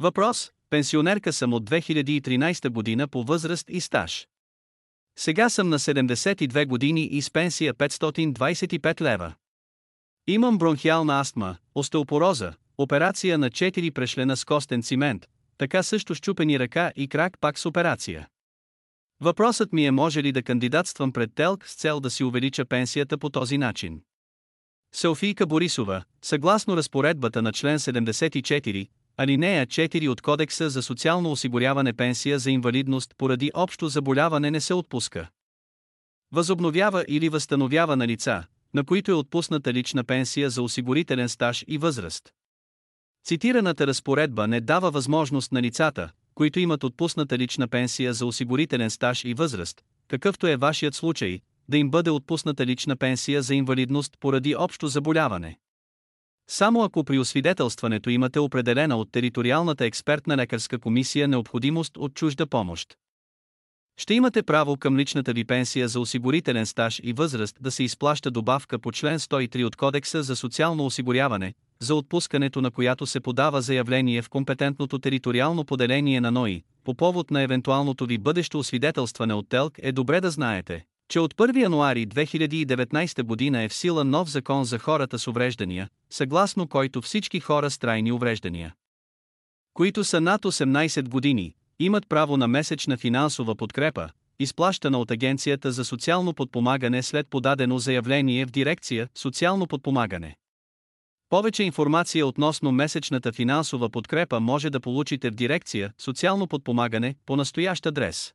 Въпрос – пенсионерка съм от 2013 година по възраст и стаж. Сега съм на 72 години и с пенсия 525 лева. Имам бронхиална астма, остеопороза, операция на 4 прешлена с костен цимент, така също щупени ръка и крак пак с операция. Въпросът ми е може ли да кандидатствам пред ТЕЛК с цел да си увелича пенсията по този начин. Софийка Борисова, съгласно разпоредбата на член 74, алинея 4 от Кодекса за социално осигуряване пенсия за инвалидност поради общо заболяване не се отпуска. Възобновява или възстановява на лица, на които е отпусната лична пенсия за осигурителен стаж и възраст. Цитираната разпоредба не дава възможност на лицата, които имат отпусната лична пенсия за осигурителен стаж и възраст, какъвто е вашият случай, да им бъде отпусната лична пенсия за инвалидност поради общо заболяване. Само ако при освидетелстването имате определена от териториалната експертна лекарска комисия необходимост от чужда помощ. Ще имате право към личната ви пенсия за осигурителен стаж и възраст да се изплаща добавка по член 103 от Кодекса за социално осигуряване, за отпускането на която се подава заявление в компетентното териториално поделение на НОИ, по повод на евентуалното ви бъдещо освидетелстване от ТЕЛК е добре да знаете, че от 1 януари 2019 година е в сила нов закон за хората с увреждания, съгласно който всички хора с трайни увреждания, които са над 18 години, имат право на месечна финансова подкрепа, изплащана от Агенцията за социално подпомагане след подадено заявление в дирекция Социално подпомагане. Повече информация относно месечната финансова подкрепа може да получите в дирекция Социално подпомагане по настоящ адрес.